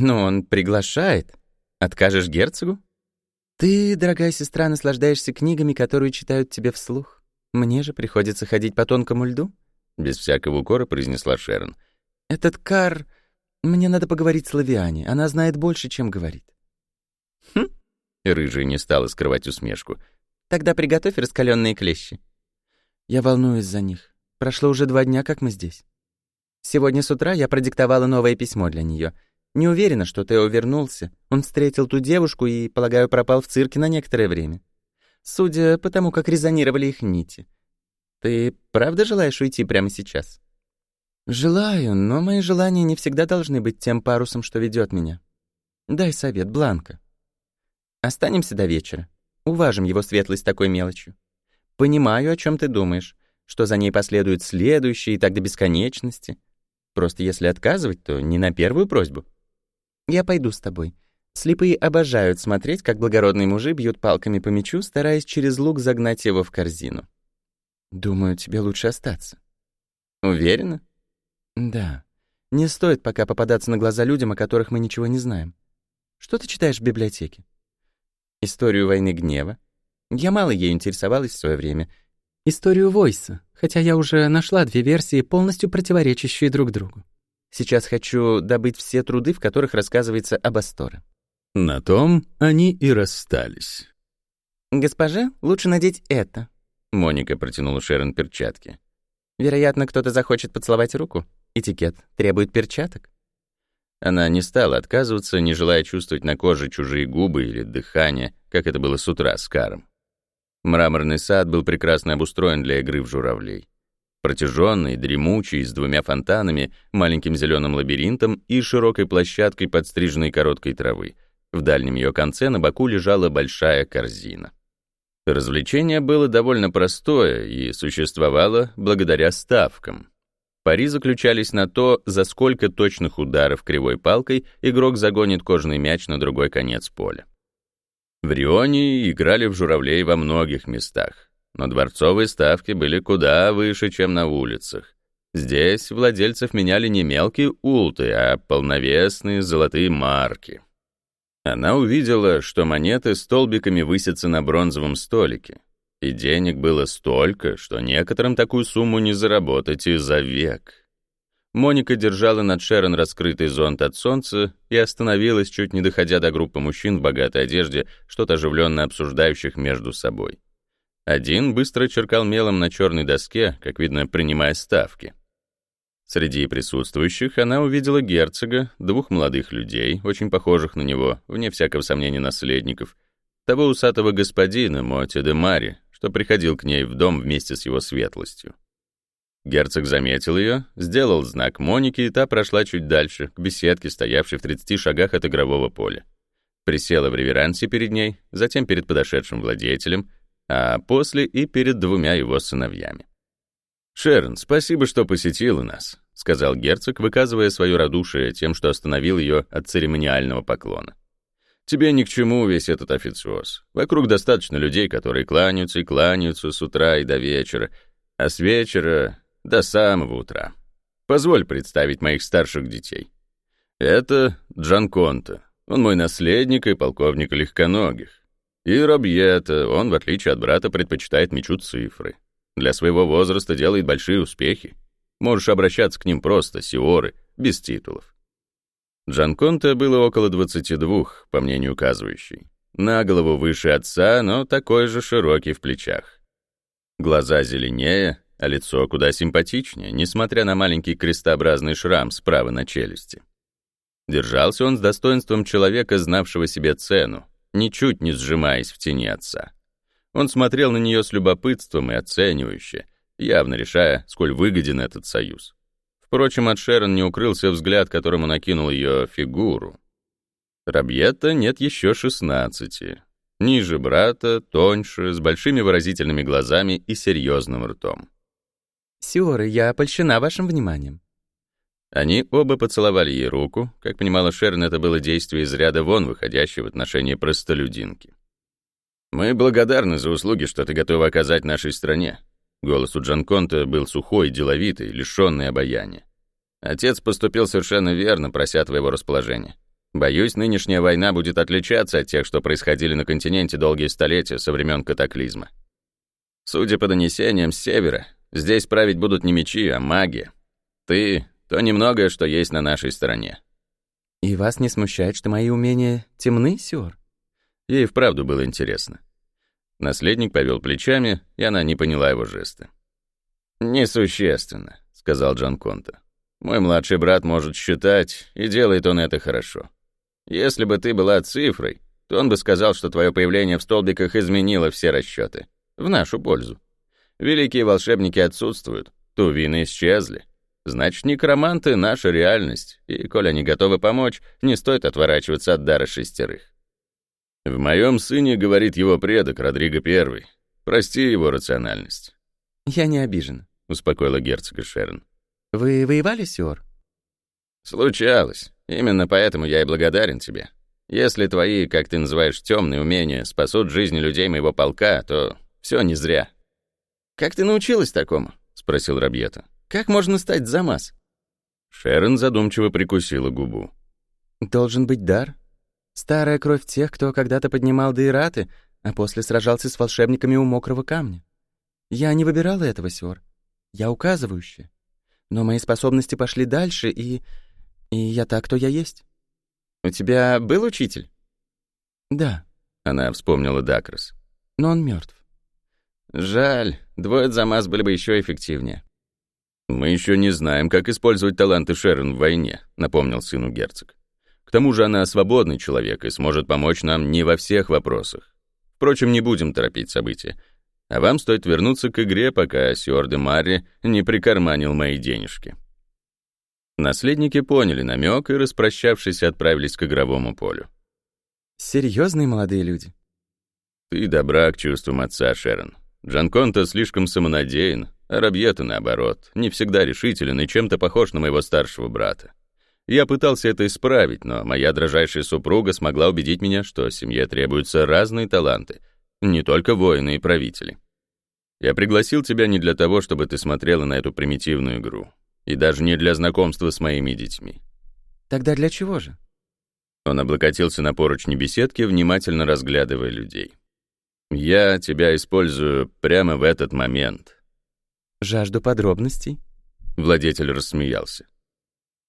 Но он приглашает. Откажешь герцогу? Ты, дорогая сестра, наслаждаешься книгами, которые читают тебе вслух. Мне же приходится ходить по тонкому льду. Без всякого укора произнесла Шерон. Этот Кар... Мне надо поговорить с Лавиане. Она знает больше, чем говорит. Хм. Рыжий не стала скрывать усмешку. Тогда приготовь раскаленные клещи. Я волнуюсь за них. Прошло уже два дня, как мы здесь. Сегодня с утра я продиктовала новое письмо для нее. Не уверена, что Тео вернулся. Он встретил ту девушку и, полагаю, пропал в цирке на некоторое время. Судя по тому, как резонировали их нити. Ты правда желаешь уйти прямо сейчас? Желаю, но мои желания не всегда должны быть тем парусом, что ведет меня. Дай совет, Бланка. Останемся до вечера. Уважим его светлость такой мелочью. Понимаю, о чем ты думаешь, что за ней последует следующие и так до бесконечности. Просто если отказывать, то не на первую просьбу. Я пойду с тобой. Слепые обожают смотреть, как благородные мужи бьют палками по мячу, стараясь через лук загнать его в корзину. Думаю, тебе лучше остаться. Уверена? Да. Не стоит пока попадаться на глаза людям, о которых мы ничего не знаем. Что ты читаешь в библиотеке? Историю войны гнева. Я мало ею интересовалась в свое время. Историю Войса, хотя я уже нашла две версии, полностью противоречащие друг другу. Сейчас хочу добыть все труды, в которых рассказывается об Асторе. На том они и расстались. «Госпожа, лучше надеть это». Моника протянула Шерон перчатки. «Вероятно, кто-то захочет поцеловать руку. Этикет требует перчаток». Она не стала отказываться, не желая чувствовать на коже чужие губы или дыхание, как это было с утра с Каром. Мраморный сад был прекрасно обустроен для игры в журавлей. Протяженный, дремучий, с двумя фонтанами, маленьким зеленым лабиринтом и широкой площадкой подстриженной короткой травы. В дальнем ее конце на боку лежала большая корзина. Развлечение было довольно простое и существовало благодаря ставкам. Пари заключались на то, за сколько точных ударов кривой палкой игрок загонит кожаный мяч на другой конец поля. В Рионе играли в журавлей во многих местах, но дворцовые ставки были куда выше, чем на улицах. Здесь владельцев меняли не мелкие улты, а полновесные золотые марки. Она увидела, что монеты столбиками высятся на бронзовом столике, и денег было столько, что некоторым такую сумму не заработать и за век. Моника держала над Шерон раскрытый зонт от солнца и остановилась, чуть не доходя до группы мужчин в богатой одежде, что-то оживленно обсуждающих между собой. Один быстро черкал мелом на черной доске, как видно, принимая ставки. Среди присутствующих она увидела герцога, двух молодых людей, очень похожих на него, вне всякого сомнения наследников, того усатого господина Моти де Мари, что приходил к ней в дом вместе с его светлостью. Герцог заметил ее, сделал знак Монике, и та прошла чуть дальше, к беседке, стоявшей в 30 шагах от игрового поля. Присела в реверансе перед ней, затем перед подошедшим владетелем, а после и перед двумя его сыновьями. «Шерон, спасибо, что посетила нас», — сказал герцог, выказывая свое радушие тем, что остановил ее от церемониального поклона. «Тебе ни к чему весь этот официоз. Вокруг достаточно людей, которые кланяются и кланяются с утра и до вечера, а с вечера до самого утра. Позволь представить моих старших детей. Это Джан Конта. Он мой наследник и полковник легконогих. И Робьета, он, в отличие от брата, предпочитает мечу цифры. Для своего возраста делает большие успехи. Можешь обращаться к ним просто, сиоры, без титулов. Джанконте было около 22, по мнению указывающей. На голову выше отца, но такой же широкий в плечах. Глаза зеленее, а лицо куда симпатичнее, несмотря на маленький крестообразный шрам справа на челюсти. Держался он с достоинством человека, знавшего себе цену, ничуть не сжимаясь в тени отца. Он смотрел на нее с любопытством и оценивающе, явно решая, сколь выгоден этот союз. Впрочем, от Шерон не укрылся взгляд, которым он окинул ее фигуру. Рабьетта нет еще шестнадцати. Ниже брата, тоньше, с большими выразительными глазами и серьезным ртом. «Сиоры, я опольщена вашим вниманием», они оба поцеловали ей руку. Как понимала Шерн, это было действие из ряда вон, выходящее в отношении простолюдинки. «Мы благодарны за услуги, что ты готова оказать нашей стране». Голос у Джанконта был сухой, деловитый, лишённый обаяния. «Отец поступил совершенно верно, прося твоего расположения. Боюсь, нынешняя война будет отличаться от тех, что происходили на континенте долгие столетия со времен катаклизма. Судя по донесениям с севера, здесь править будут не мечи, а магия. Ты — то немногое, что есть на нашей стороне. И вас не смущает, что мои умения темны, Сёр? Ей вправду было интересно. Наследник повел плечами, и она не поняла его жеста. «Несущественно», — сказал Джон Конта. «Мой младший брат может считать, и делает он это хорошо. Если бы ты была цифрой, то он бы сказал, что твое появление в столбиках изменило все расчеты. В нашу пользу. Великие волшебники отсутствуют, тувины исчезли. Значит, некроманты — наша реальность, и, коль они готовы помочь, не стоит отворачиваться от дара шестерых. В моем сыне говорит его предок, Родриго Первый. Прости его рациональность. «Я не обижен», — успокоила герцога Шерн. «Вы воевали, Сиор?» «Случалось. Именно поэтому я и благодарен тебе. Если твои, как ты называешь, темные умения спасут жизни людей моего полка, то все не зря». «Как ты научилась такому?» — спросил Рабьета. «Как можно стать замаз?» Шерон задумчиво прикусила губу. «Должен быть дар. Старая кровь тех, кто когда-то поднимал дейраты, а после сражался с волшебниками у мокрого камня. Я не выбирала этого, Сёр. Я указывающая. Но мои способности пошли дальше, и... И я так, кто я есть. У тебя был учитель? Да. Она вспомнила Дакрос. Но он мертв. Жаль, двое Замаз были бы еще эффективнее. Мы еще не знаем, как использовать таланты Шерон в войне, напомнил сыну герцог. К тому же она свободный человек и сможет помочь нам не во всех вопросах. Впрочем, не будем торопить события. А вам стоит вернуться к игре, пока Сиор де Марри не прикарманил мои денежки». Наследники поняли намек и, распрощавшись, отправились к игровому полю. Серьезные молодые люди. Ты добра к чувствам отца, Шерон. Джанконто слишком самонадеян, а Рабьета, наоборот, не всегда решителен и чем-то похож на моего старшего брата. Я пытался это исправить, но моя дрожайшая супруга смогла убедить меня, что семье требуются разные таланты, не только воины и правители. Я пригласил тебя не для того, чтобы ты смотрела на эту примитивную игру, и даже не для знакомства с моими детьми. Тогда для чего же? Он облокотился на поручни беседки, внимательно разглядывая людей. Я тебя использую прямо в этот момент. Жажду подробностей? Владетель рассмеялся.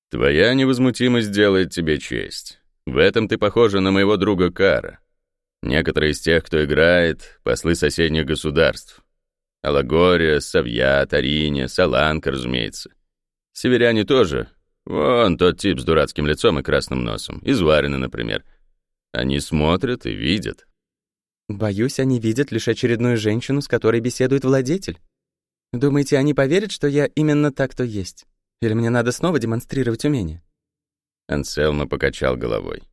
Твоя невозмутимость делает тебе честь. В этом ты похожа на моего друга Кара. Некоторые из тех, кто играет, послы соседних государств. Алагория, Савья, Тарине, Саланка, разумеется. Северяне тоже. Вон тот тип с дурацким лицом и красным носом. Из Варины, например. Они смотрят и видят. Боюсь, они видят лишь очередную женщину, с которой беседует владетель. Думаете, они поверят, что я именно так, кто есть? Или мне надо снова демонстрировать умение?» Анселма покачал головой.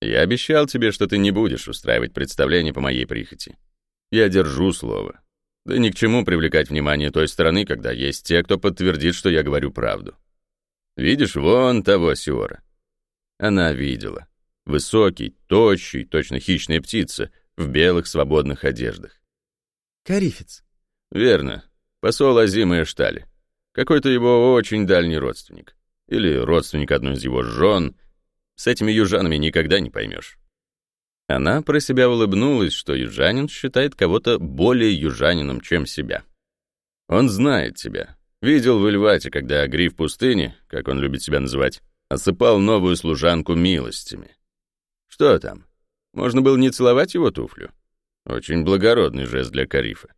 «Я обещал тебе, что ты не будешь устраивать представление по моей прихоти. Я держу слово. Да ни к чему привлекать внимание той стороны, когда есть те, кто подтвердит, что я говорю правду. Видишь, вон того Сиора». Она видела. Высокий, тощий, точно хищная птица, в белых свободных одеждах. «Карифец». «Верно. Посол Азима Эштали. Какой-то его очень дальний родственник. Или родственник одной из его жен. С этими южанами никогда не поймешь. Она про себя улыбнулась, что южанин считает кого-то более южанином, чем себя. Он знает тебя. Видел в Ильвате, когда гриф пустыни, как он любит себя называть, осыпал новую служанку милостями. Что там? Можно было не целовать его туфлю? Очень благородный жест для Карифа.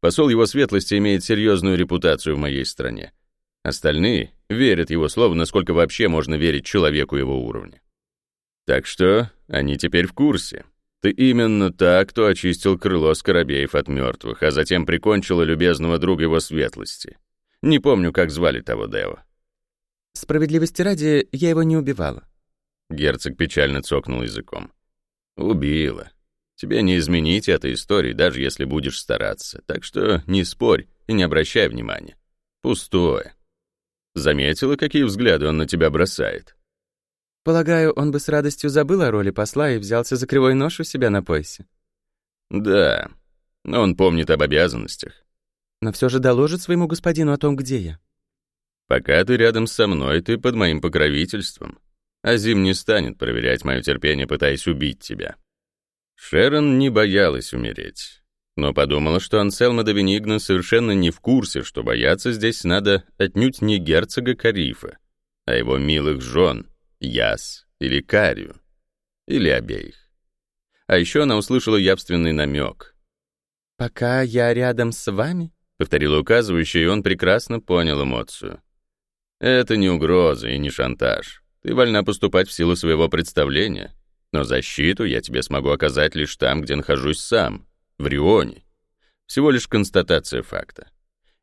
Посол его светлости имеет серьезную репутацию в моей стране. Остальные верят его слову, насколько вообще можно верить человеку его уровня. Так что они теперь в курсе. Ты именно та, кто очистил крыло скоробеев от мертвых, а затем прикончила любезного друга его светлости. Не помню, как звали того Део. Справедливости ради, я его не убивала. Герцог печально цокнул языком. Убила. Тебе не изменить этой истории, даже если будешь стараться. Так что не спорь и не обращай внимания. Пустое. Заметила, какие взгляды он на тебя бросает? Полагаю, он бы с радостью забыл о роли посла и взялся за кривой нож у себя на поясе. Да, но он помнит об обязанностях. Но все же доложит своему господину о том, где я. Пока ты рядом со мной, ты под моим покровительством. Азим не станет проверять мое терпение, пытаясь убить тебя». Шерон не боялась умереть, но подумала, что Анселма де Венигна совершенно не в курсе, что бояться здесь надо отнюдь не герцога Карифа, а его милых жен, Яс или Карию, или обеих. А еще она услышала явственный намек. «Пока я рядом с вами?» — повторил указывающий, и он прекрасно понял эмоцию. «Это не угроза и не шантаж. Ты вольна поступать в силу своего представления, но защиту я тебе смогу оказать лишь там, где нахожусь сам, в Рионе. Всего лишь констатация факта.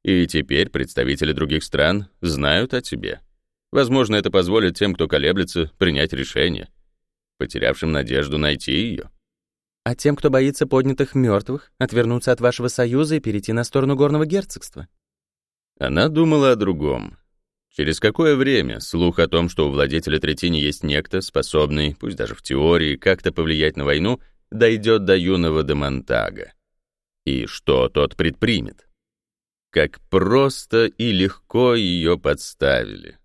И теперь представители других стран знают о тебе. Возможно, это позволит тем, кто колеблется, принять решение, потерявшим надежду найти ее. А тем, кто боится поднятых мертвых, отвернуться от вашего союза и перейти на сторону горного герцогства? Она думала о другом. Через какое время слух о том, что у владетеля Третини есть некто, способный, пусть даже в теории, как-то повлиять на войну, дойдет до юного Демонтага? И что тот предпримет? Как просто и легко ее подставили.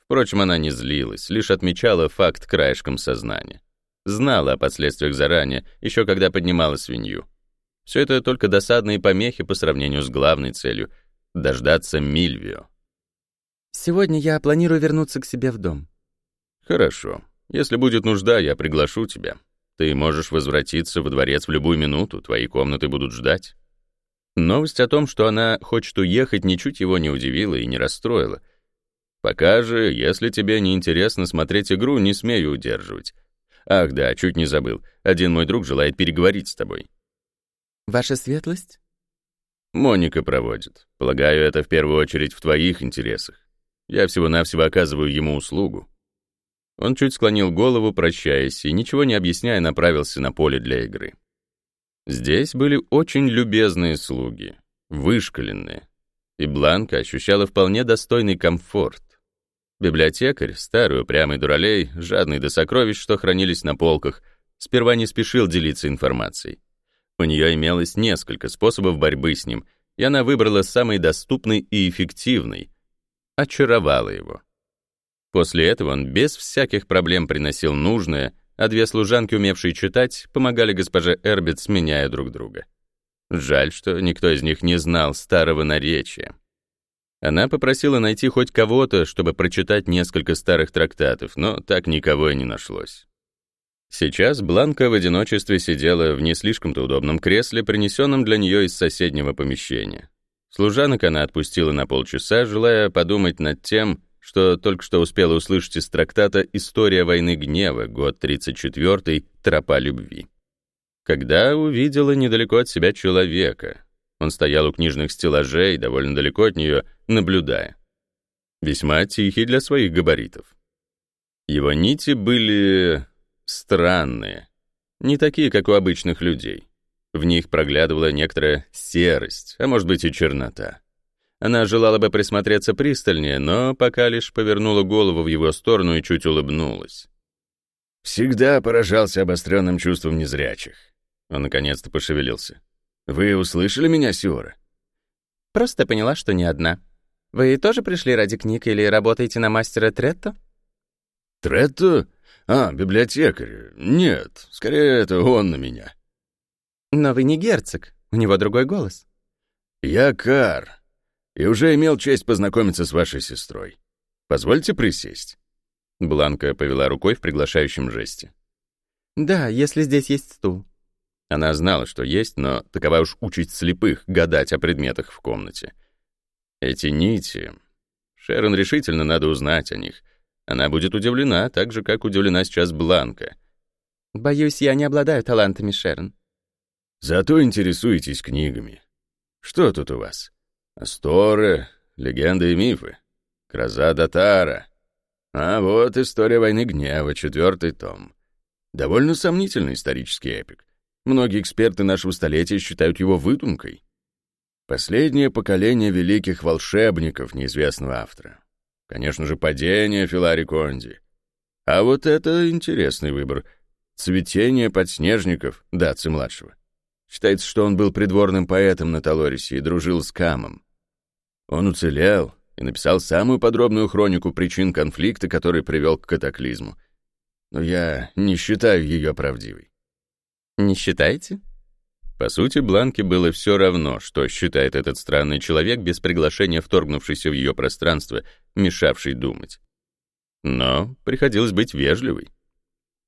Впрочем, она не злилась, лишь отмечала факт краешком сознания. Знала о последствиях заранее, еще когда поднимала свинью. Все это только досадные помехи по сравнению с главной целью — дождаться Мильвио. Сегодня я планирую вернуться к себе в дом. Хорошо. Если будет нужда, я приглашу тебя. Ты можешь возвратиться во дворец в любую минуту, твои комнаты будут ждать. Новость о том, что она хочет уехать, ничуть его не удивила и не расстроила. Пока же, если тебе не интересно смотреть игру, не смею удерживать. Ах да, чуть не забыл. Один мой друг желает переговорить с тобой. Ваша светлость? Моника проводит. Полагаю, это в первую очередь в твоих интересах. Я всего-навсего оказываю ему услугу». Он чуть склонил голову, прощаясь, и, ничего не объясняя, направился на поле для игры. Здесь были очень любезные слуги, вышкаленные, и Бланка ощущала вполне достойный комфорт. Библиотекарь, старый упрямый дуралей, жадный до сокровищ, что хранились на полках, сперва не спешил делиться информацией. У нее имелось несколько способов борьбы с ним, и она выбрала самый доступный и эффективный, очаровала его. После этого он без всяких проблем приносил нужное, а две служанки, умевшие читать, помогали госпоже Эрбит, сменяя друг друга. Жаль, что никто из них не знал старого наречия. Она попросила найти хоть кого-то, чтобы прочитать несколько старых трактатов, но так никого и не нашлось. Сейчас Бланка в одиночестве сидела в не слишком-то удобном кресле, принесенном для нее из соседнего помещения. Служанок она отпустила на полчаса, желая подумать над тем, что только что успела услышать из трактата «История войны гнева», год 34 «Тропа любви». Когда увидела недалеко от себя человека, он стоял у книжных стеллажей, довольно далеко от нее, наблюдая. Весьма тихий для своих габаритов. Его нити были странные, не такие, как у обычных людей. В них проглядывала некоторая серость, а может быть и чернота. Она желала бы присмотреться пристальнее, но пока лишь повернула голову в его сторону и чуть улыбнулась. «Всегда поражался обостренным чувством незрячих». Он наконец-то пошевелился. «Вы услышали меня, Сиора?» «Просто поняла, что не одна. Вы тоже пришли ради книг или работаете на мастера Третто?» «Третто? А, библиотекарь. Нет, скорее это он на меня». Но вы не герцог, у него другой голос. Я Кар, и уже имел честь познакомиться с вашей сестрой. Позвольте присесть. Бланка повела рукой в приглашающем жесте. Да, если здесь есть стул. Она знала, что есть, но такова уж участь слепых — гадать о предметах в комнате. Эти нити... Шерон решительно надо узнать о них. Она будет удивлена, так же, как удивлена сейчас Бланка. «Боюсь, я не обладаю талантами, Шерон. Зато интересуетесь книгами. Что тут у вас? Асторы, легенды и мифы, Гроза Датара. А вот «История войны гнева», четвертый том. Довольно сомнительный исторический эпик. Многие эксперты нашего столетия считают его выдумкой. Последнее поколение великих волшебников неизвестного автора. Конечно же, падение Филари Конди. А вот это интересный выбор. Цветение подснежников Датцы-младшего. Считается, что он был придворным поэтом на Талорисе и дружил с Камом. Он уцелел и написал самую подробную хронику причин конфликта, который привел к катаклизму. но я не считаю ее правдивой. Не считаете? По сути, Бланке было все равно, что считает этот странный человек без приглашения вторгнувшийся в ее пространство, мешавший думать. Но приходилось быть вежливой.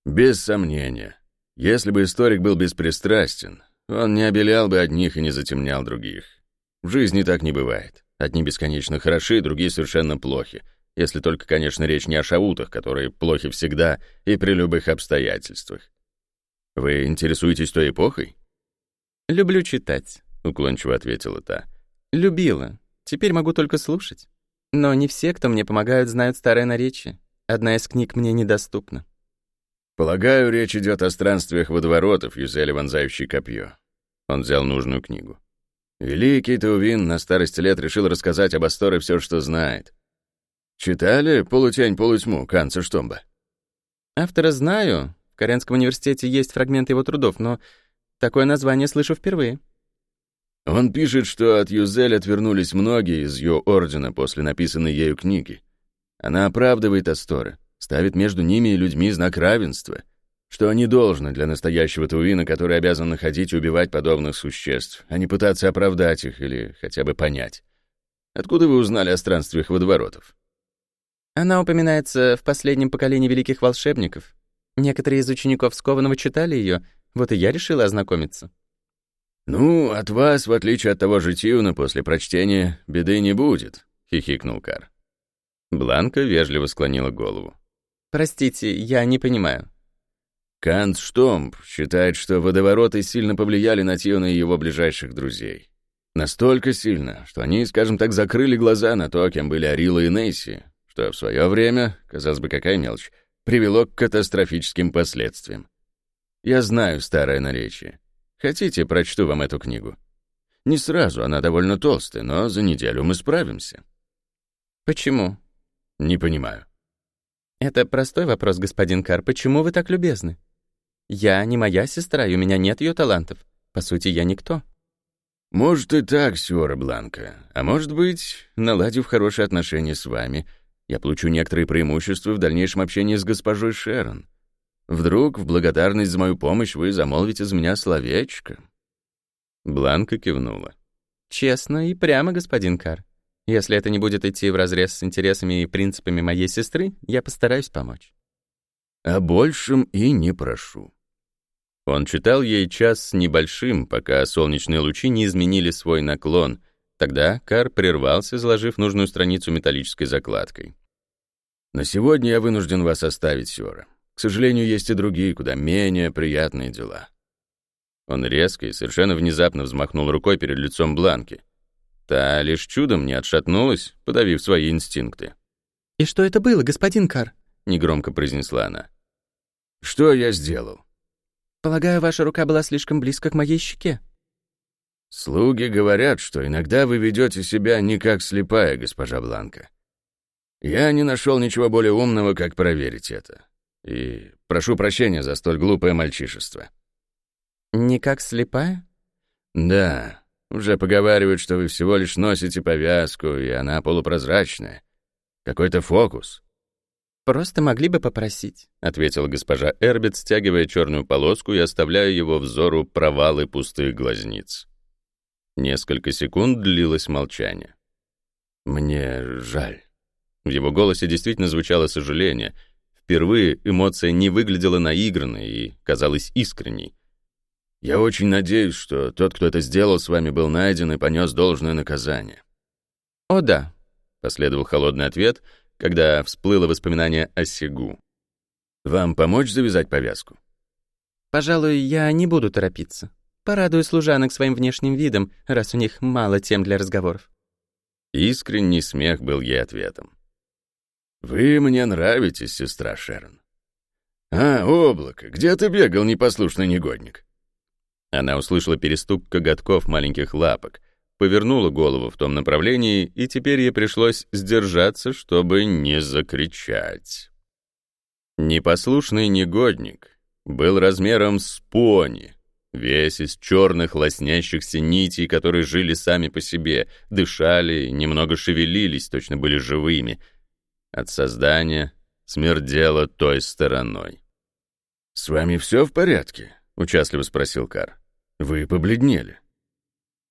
Без сомнения. Если бы историк был беспристрастен, он не обелял бы одних и не затемнял других. В жизни так не бывает. Одни бесконечно хороши, другие совершенно плохи. Если только, конечно, речь не о шаутах, которые плохи всегда и при любых обстоятельствах. Вы интересуетесь той эпохой? «Люблю читать», — уклончиво ответила та. «Любила. Теперь могу только слушать. Но не все, кто мне помогают, знают старое наречие. Одна из книг мне недоступна». «Полагаю, речь идет о странствиях водоворотов, Юзели вонзающий копье». Он взял нужную книгу. Великий Таувин на старости лет решил рассказать об Асторе все, что знает. Читали «Полутень, полутьму» Канца Штомба? Автора знаю. В Каренском университете есть фрагменты его трудов, но Такое название слышу впервые. Он пишет, что от Юзель отвернулись многие из ее ордена после написанной ею книги. Она оправдывает Астора, ставит между ними и людьми знак равенства, что они должны для настоящего Тувина, который обязан находить и убивать подобных существ, а не пытаться оправдать их или хотя бы понять. Откуда вы узнали о странствиях водоворотов? Она упоминается в последнем поколении великих волшебников. Некоторые из учеников Скованного читали ее, вот и я решила ознакомиться. «Ну, от вас, в отличие от того же Тиуна, после прочтения беды не будет», — хихикнул Кар. Бланка вежливо склонила голову. «Простите, я не понимаю». Кант Штомп считает, что водовороты сильно повлияли на Тиуна и его ближайших друзей. Настолько сильно, что они, скажем так, закрыли глаза на то, кем были Арила и Нейси, что в свое время, казалось бы, какая мелочь, привело к катастрофическим последствиям. Я знаю старое наречие. Хотите, прочту вам эту книгу? Не сразу, она довольно толстая, но за неделю мы справимся. Почему? Не понимаю. Это простой вопрос, господин Кар. Почему вы так любезны? Я не моя сестра, и у меня нет ее талантов. По сути, я никто. Может и так, Сюра Бланка. А может быть, наладив хорошие отношения с вами, я получу некоторые преимущества в дальнейшем общении с госпожой Шерон. Вдруг в благодарность за мою помощь вы замолвите за меня словечко?» Бланка кивнула. «Честно и прямо, господин Кар. Если это не будет идти вразрез с интересами и принципами моей сестры, я постараюсь помочь». «О большем и не прошу». Он читал ей час с небольшим, пока солнечные лучи не изменили свой наклон. Тогда Кар прервался, заложив нужную страницу металлической закладкой. «На сегодня я вынужден вас оставить, Сёра. К сожалению, есть и другие, куда менее приятные дела. Он резко и совершенно внезапно взмахнул рукой перед лицом Бланки. Та лишь чудом не отшатнулась, подавив свои инстинкты. «И что это было, господин Кар?» — негромко произнесла она. «Что я сделал?» «Полагаю, ваша рука была слишком близко к моей щеке». «Слуги говорят, что иногда вы ведете себя не как слепая, госпожа Бланка. Я не нашел ничего более умного, как проверить это. И прошу прощения за столь глупое мальчишество». «Не как слепая?» «Да. Уже поговаривают, что вы всего лишь носите повязку, и она полупрозрачная. Какой-то фокус». «Просто могли бы попросить», — ответила госпожа Эрбит, стягивая черную полоску и оставляя его взору провалы пустых глазниц. Несколько секунд длилось молчание. «Мне жаль». В его голосе действительно звучало сожаление — Впервые эмоция не выглядела наигранной и казалась искренней. «Я очень надеюсь, что тот, кто это сделал, с вами был найден и понес должное наказание». «О да», — последовал холодный ответ, когда всплыло воспоминание о Сигу. «Вам помочь завязать повязку?» «Пожалуй, я не буду торопиться. Порадую служанок своим внешним видом, раз у них мало тем для разговоров». Искренний смех был ей ответом. «Вы мне нравитесь, сестра Шерон». «А, облако, где ты бегал, непослушный негодник?» Она услышала перестук коготков маленьких лапок, повернула голову в том направлении, и теперь ей пришлось сдержаться, чтобы не закричать. Непослушный негодник был размером с пони, весь из черных лоснящихся нитей, которые жили сами по себе, дышали, немного шевелились, точно были живыми — от создания смердело той стороной. «С вами все в порядке?» — участливо спросил Кар. «Вы побледнели».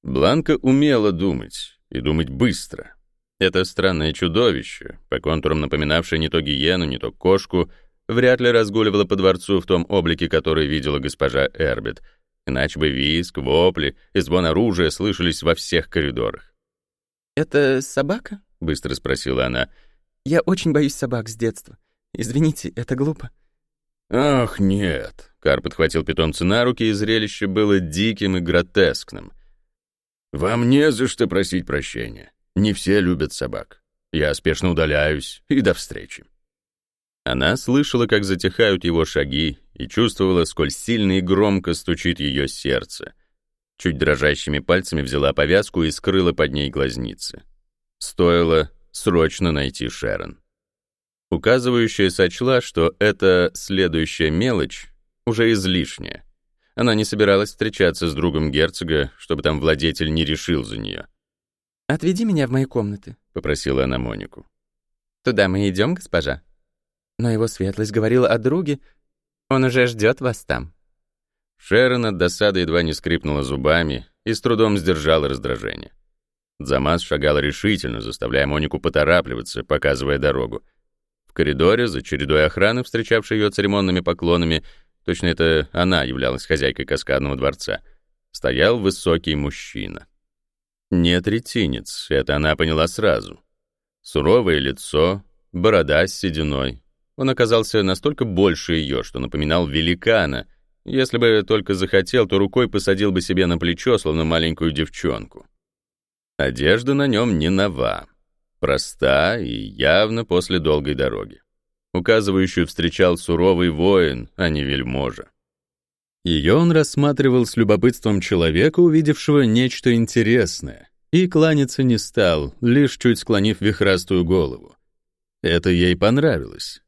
Бланка умела думать, и думать быстро. Это странное чудовище, по контурам напоминавшее не то гиену, не то кошку, вряд ли разгуливало по дворцу в том облике, который видела госпожа Эрбит, иначе бы виск, вопли и звон оружия слышались во всех коридорах. «Это собака?» — быстро спросила она. «Я очень боюсь собак с детства. Извините, это глупо». «Ах, нет!» — Кар подхватил питомца на руки, и зрелище было диким и гротескным. «Вам не за что просить прощения. Не все любят собак. Я спешно удаляюсь, и до встречи». Она слышала, как затихают его шаги, и чувствовала, сколь сильно и громко стучит ее сердце. Чуть дрожащими пальцами взяла повязку и скрыла под ней глазницы. Стоило срочно найти Шерон. Указывающая сочла, что эта следующая мелочь уже излишняя. Она не собиралась встречаться с другом герцога, чтобы там владетель не решил за нее. «Отведи меня в мои комнаты», — попросила она Монику. «Туда мы идем, госпожа?» Но его светлость говорила о друге. Он уже ждет вас там. Шерон от досады едва не скрипнула зубами и с трудом сдержала раздражение. Замас шагала решительно, заставляя Монику поторапливаться, показывая дорогу. В коридоре, за чередой охраны, встречавшей ее церемонными поклонами, точно это она являлась хозяйкой каскадного дворца, стоял высокий мужчина. Не третинец, это она поняла сразу. Суровое лицо, борода с сединой. Он оказался настолько больше ее, что напоминал великана. Если бы только захотел, то рукой посадил бы себе на плечо, словно маленькую девчонку. Одежда на нем не нова, проста и явно после долгой дороги. Указывающую встречал суровый воин, а не вельможа. Ее он рассматривал с любопытством человека, увидевшего нечто интересное, и кланяться не стал, лишь чуть склонив вихрастую голову. Это ей понравилось.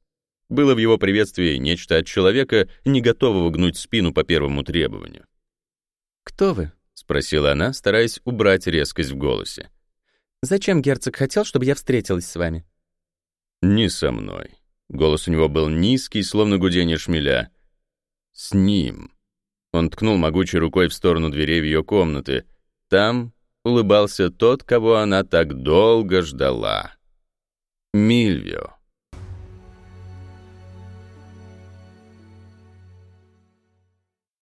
Было в его приветствии нечто от человека, не готового гнуть спину по первому требованию. «Кто вы?» — спросила она, стараясь убрать резкость в голосе. «Зачем герцог хотел, чтобы я встретилась с вами?» «Не со мной». Голос у него был низкий, словно гудение шмеля. «С ним». Он ткнул могучей рукой в сторону дверей в ее комнаты. Там улыбался тот, кого она так долго ждала. Мильвио.